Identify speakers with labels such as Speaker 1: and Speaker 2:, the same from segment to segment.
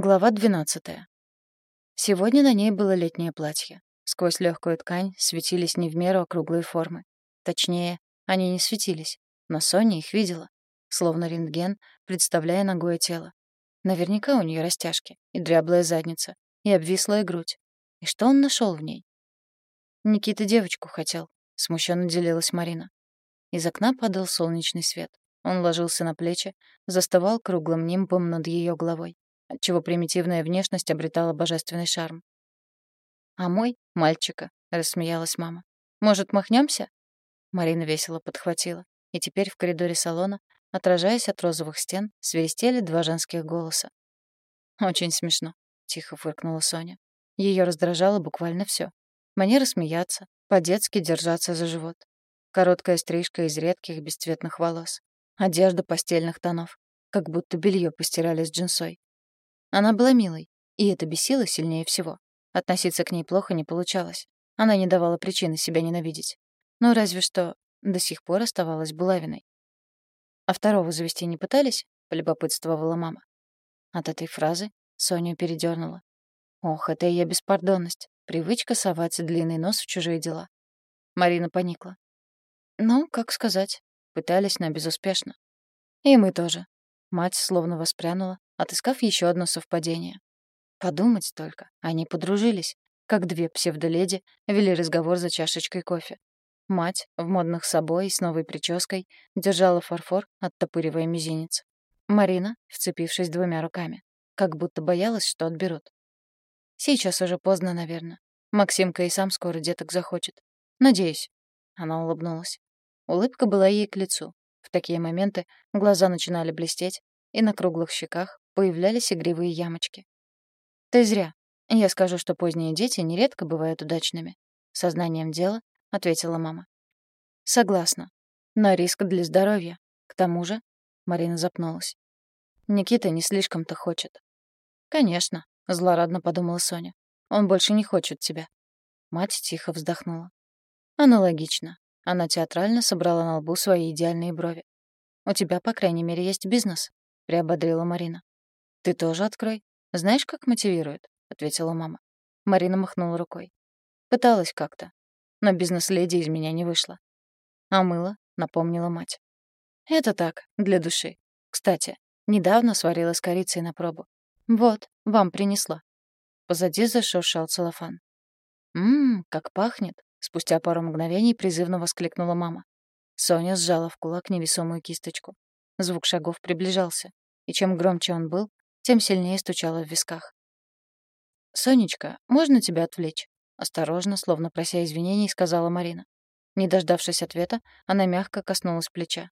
Speaker 1: Глава 12. Сегодня на ней было летнее платье. Сквозь легкую ткань светились не в меру округлые формы. Точнее, они не светились, но Соня их видела, словно рентген, представляя ногое тело. Наверняка у нее растяжки, и дряблая задница, и обвислая грудь. И что он нашел в ней? Никита девочку хотел, смущенно делилась Марина. Из окна падал солнечный свет. Он ложился на плечи, застывал круглым нимбом над ее головой отчего примитивная внешность обретала божественный шарм. «А мой — мальчика», — рассмеялась мама. «Может, махнемся? Марина весело подхватила, и теперь в коридоре салона, отражаясь от розовых стен, свистели два женских голоса. «Очень смешно», — тихо фыркнула Соня. Ее раздражало буквально все: Манера смеяться, по-детски держаться за живот. Короткая стрижка из редких бесцветных волос. Одежда постельных тонов, как будто белье постирали с джинсой. Она была милой, и это бесило сильнее всего. Относиться к ней плохо не получалось. Она не давала причины себя ненавидеть. Но разве что до сих пор оставалась булавиной. «А второго завести не пытались?» — полюбопытствовала мама. От этой фразы Соню передернула. Ох, это ее беспардонность. Привычка совать длинный нос в чужие дела. Марина поникла. Ну, как сказать. Пытались, но безуспешно. И мы тоже. Мать словно воспрянула, отыскав еще одно совпадение. Подумать только, они подружились, как две псевдоледи вели разговор за чашечкой кофе. Мать, в модных собой и с новой прической, держала фарфор, оттопыривая мизинец. Марина, вцепившись двумя руками, как будто боялась, что отберут. Сейчас уже поздно, наверное. Максимка и сам скоро деток захочет. Надеюсь. Она улыбнулась. Улыбка была ей к лицу. В такие моменты глаза начинали блестеть, и на круглых щеках появлялись игривые ямочки. «Ты зря. Я скажу, что поздние дети нередко бывают удачными». «Сознанием дела», — ответила мама. «Согласна. Но риск для здоровья. К тому же...» — Марина запнулась. «Никита не слишком-то хочет». «Конечно», — злорадно подумала Соня. «Он больше не хочет тебя». Мать тихо вздохнула. «Аналогично. Она театрально собрала на лбу свои идеальные брови. «У тебя, по крайней мере, есть бизнес», — приободрила Марина. «Ты тоже открой. Знаешь, как мотивирует?» — ответила мама. Марина махнула рукой. «Пыталась как-то, но бизнес-леди из меня не вышла». «А мыло?» — напомнила мать. «Это так, для души. Кстати, недавно сварила с корицей на пробу. Вот, вам принесла». Позади зашуршал целлофан. «Ммм, как пахнет!» Спустя пару мгновений призывно воскликнула мама. Соня сжала в кулак невесомую кисточку. Звук шагов приближался, и чем громче он был, тем сильнее стучало в висках. «Сонечка, можно тебя отвлечь?» Осторожно, словно прося извинений, сказала Марина. Не дождавшись ответа, она мягко коснулась плеча.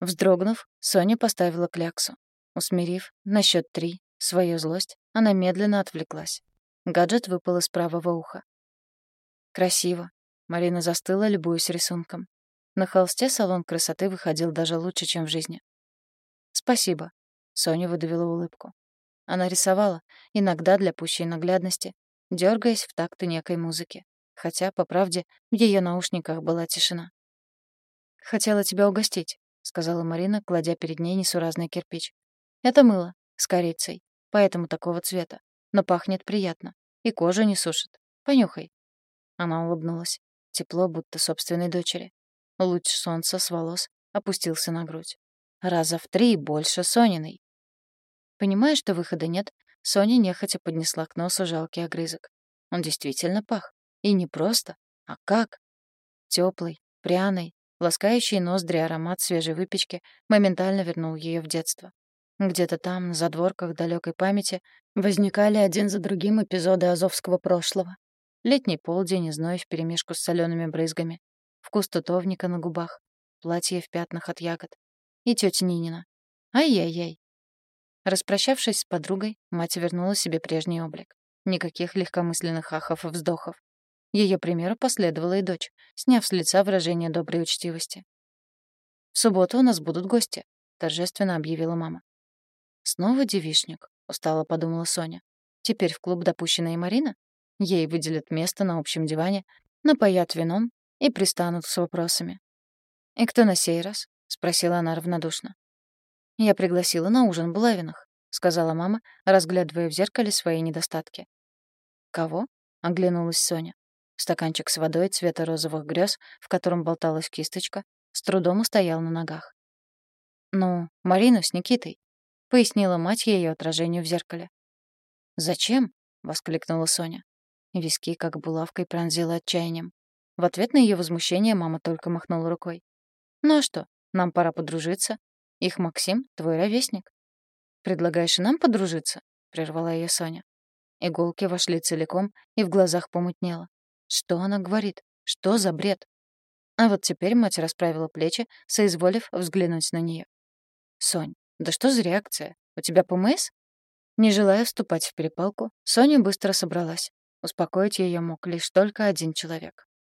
Speaker 1: Вздрогнув, Соня поставила кляксу. Усмирив на счет три свою злость, она медленно отвлеклась. Гаджет выпал из правого уха. Красиво. Марина застыла, любуясь рисунком. На холсте салон красоты выходил даже лучше, чем в жизни. «Спасибо», — Соня выдавила улыбку. Она рисовала, иногда для пущей наглядности, дергаясь в такты некой музыки. Хотя, по правде, в ее наушниках была тишина. «Хотела тебя угостить», — сказала Марина, кладя перед ней несуразный кирпич. «Это мыло, с корицей, поэтому такого цвета, но пахнет приятно, и кожу не сушит. Понюхай». Она улыбнулась. Тепло, будто собственной дочери. Луч солнца с волос опустился на грудь. Раза в три больше Сониной. Понимая, что выхода нет, Соня нехотя поднесла к носу жалкий огрызок. Он действительно пах. И не просто, а как. Теплый, пряный, ласкающий ноздри аромат свежей выпечки моментально вернул ее в детство. Где-то там, на задворках далекой памяти, возникали один за другим эпизоды азовского прошлого. Летний полдень и зной вперемешку с солеными брызгами. Вкус тутовника на губах. Платье в пятнах от ягод. И тетя Нинина. Ай-яй-яй. Распрощавшись с подругой, мать вернула себе прежний облик. Никаких легкомысленных ахов и вздохов. Ее примеру последовала и дочь, сняв с лица выражение доброй учтивости. «В субботу у нас будут гости», — торжественно объявила мама. «Снова девишник», — устало подумала Соня. «Теперь в клуб допущена и Марина?» Ей выделят место на общем диване, напоят вином и пристанут с вопросами. «И кто на сей раз?» — спросила она равнодушно. «Я пригласила на ужин Булавиных», — сказала мама, разглядывая в зеркале свои недостатки. «Кого?» — оглянулась Соня. Стаканчик с водой цвета розовых грез, в котором болталась кисточка, с трудом устоял на ногах. «Ну, Марину с Никитой», — пояснила мать ее отражению в зеркале. «Зачем?» — воскликнула Соня. Виски как булавкой пронзила отчаянием. В ответ на ее возмущение мама только махнула рукой. «Ну а что, нам пора подружиться. Их Максим — твой ровесник». «Предлагаешь и нам подружиться?» — прервала ее Соня. Иголки вошли целиком, и в глазах помутнело. Что она говорит? Что за бред? А вот теперь мать расправила плечи, соизволив взглянуть на нее. «Сонь, да что за реакция? У тебя ПМС?» Не желая вступать в перепалку, Соня быстро собралась. Успокоить ее мог лишь только один человек.